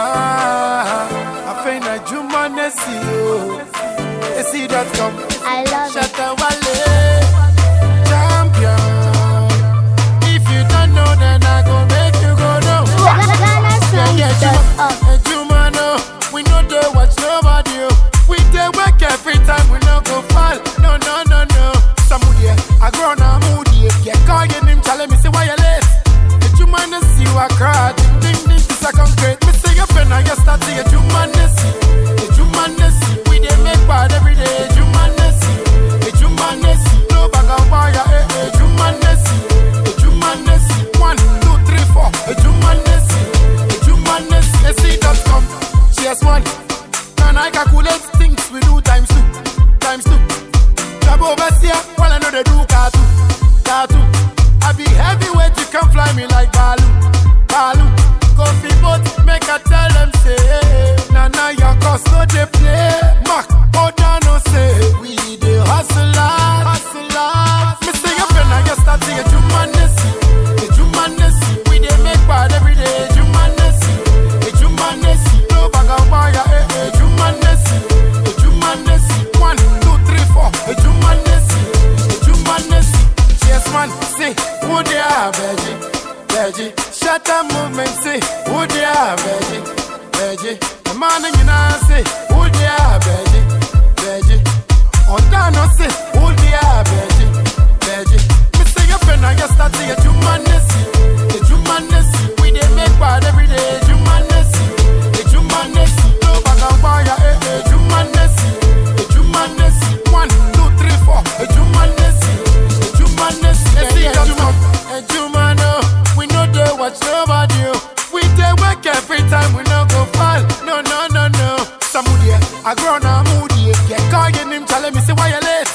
Ah, I want to see You see that come. I love you. Bob overseer, well I know they do cartoon, cartoon. I be heavyweight, you can fly me like balloon. veggie, veggie. Shut up movement, say, would ya veggie, veggie. The morning you know, say, would ya veggie, veggie. On down, say, would a moody. I grown a moody. Get caught in him, tell me, see why you late.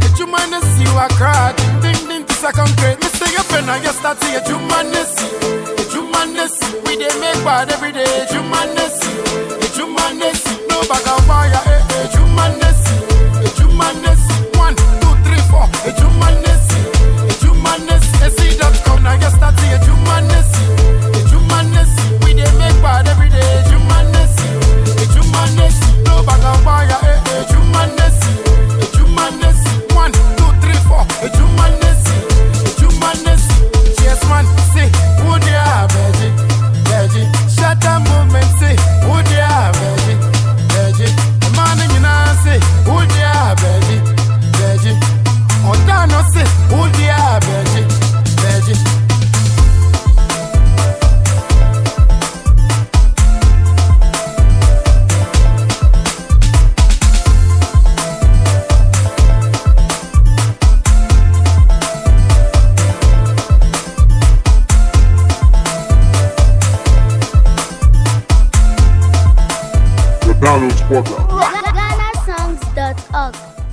Get you mind to see you a crowd? Ding ding, this a concrete. Mr. Your friend, I just start to get you mind to see. Did you mind to see? We they make bad every day. Did you mind to see? Did you mind to see? No back up, boy. Squadron. GhanaSongs.org.